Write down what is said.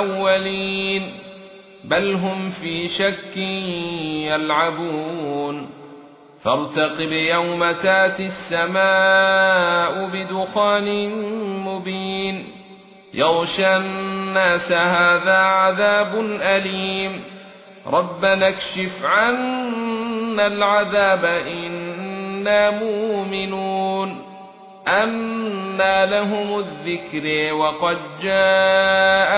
الأولين بل هم في شك يلعبون فارتقب يوم تأتي السماء بدخان مبين يغشى الناس هذا عذاب أليم ربنا اكشف عنا العذاب إنا مؤمنون أنا لهم الذكر وقد